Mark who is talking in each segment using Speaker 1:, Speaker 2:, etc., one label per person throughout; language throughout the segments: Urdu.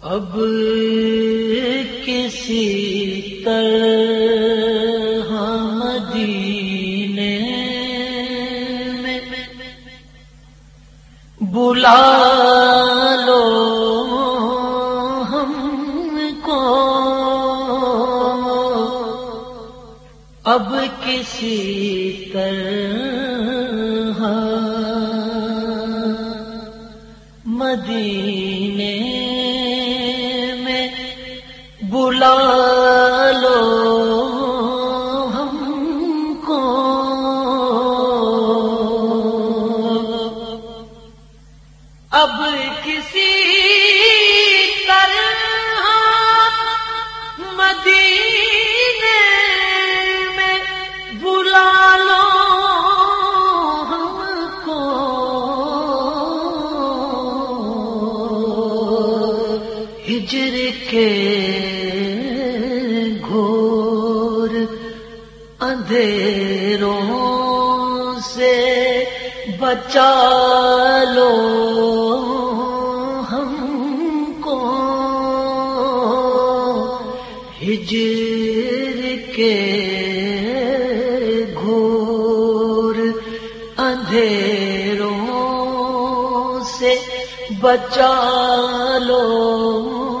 Speaker 1: اب کسی طرح مدینے میں بلا لو ہم کو۔ اب کسی طرح مدینے ہجر کے گھور اندھیروں سے بچا لو ہم کو۔ ہجر کے بچا لو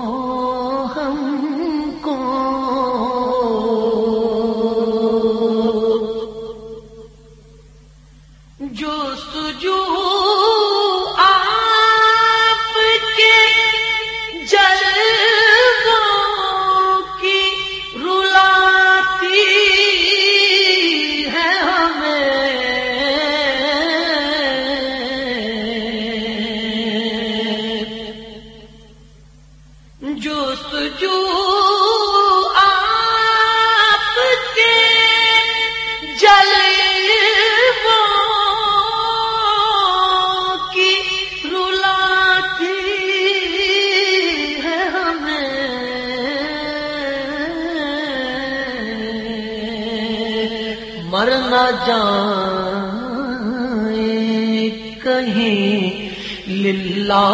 Speaker 1: ہمیں جائیں کہیں للہ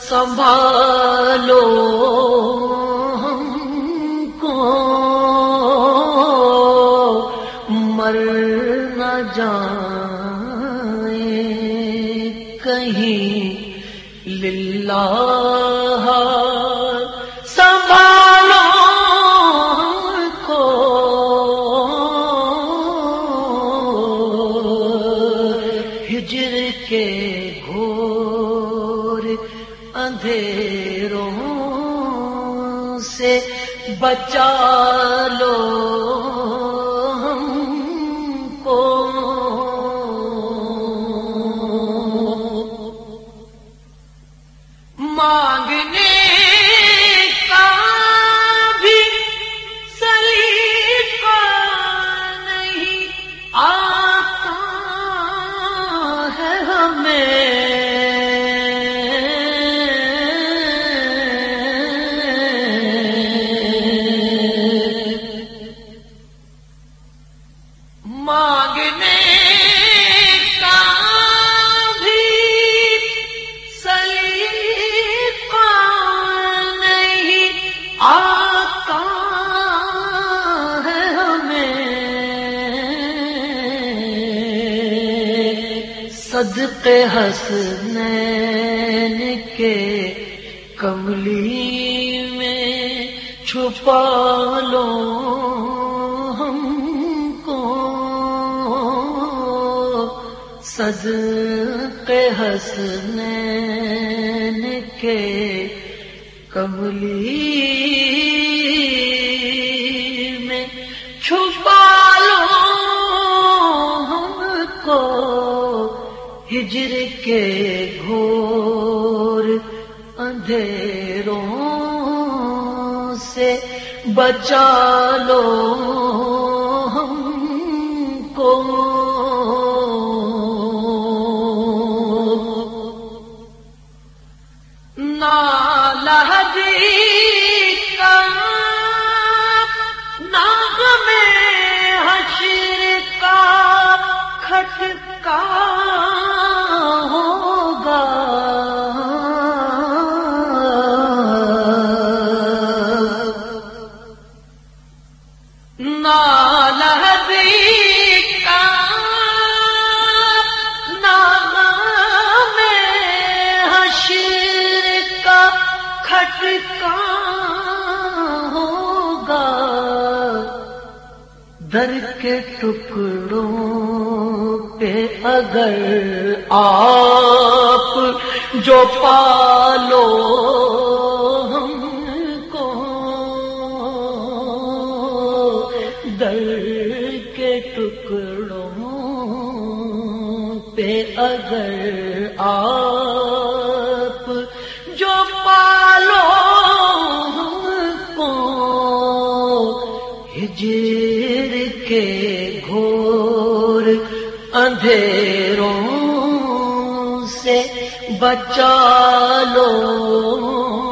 Speaker 1: سنبھالو ہم کو۔ مر نہ جائیں کہیں للہ ہجر کے گھور اندھیروں سے بچا لو۔ صدقے حسنین کے کملی میں چھپا لو ہم کو صدقے حسنین کے کملی ہجر کے گھور اندھیروں سے بچا لو ہم کو۔ در کے ٹکڑوں پہ اگر آپ جو پالو ہم کو در کے ٹکڑوں پہ اگر آپ ہجر کے گھور اندھیروں سے بچا لو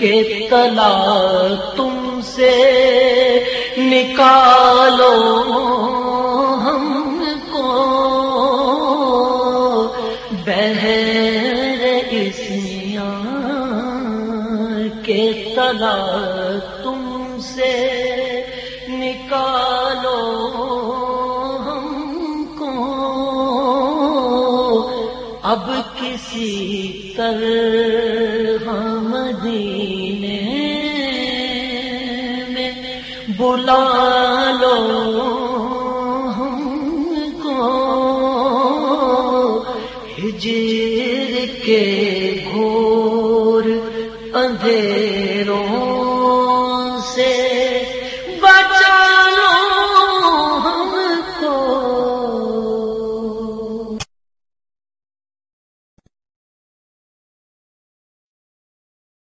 Speaker 1: کے تلا تم سے نکالو ہم کو۔ بہر اسیاں کے تلا تم سے نکالو ہم کو۔ اب کسی طرح بلا لو ہم کو ہجر کے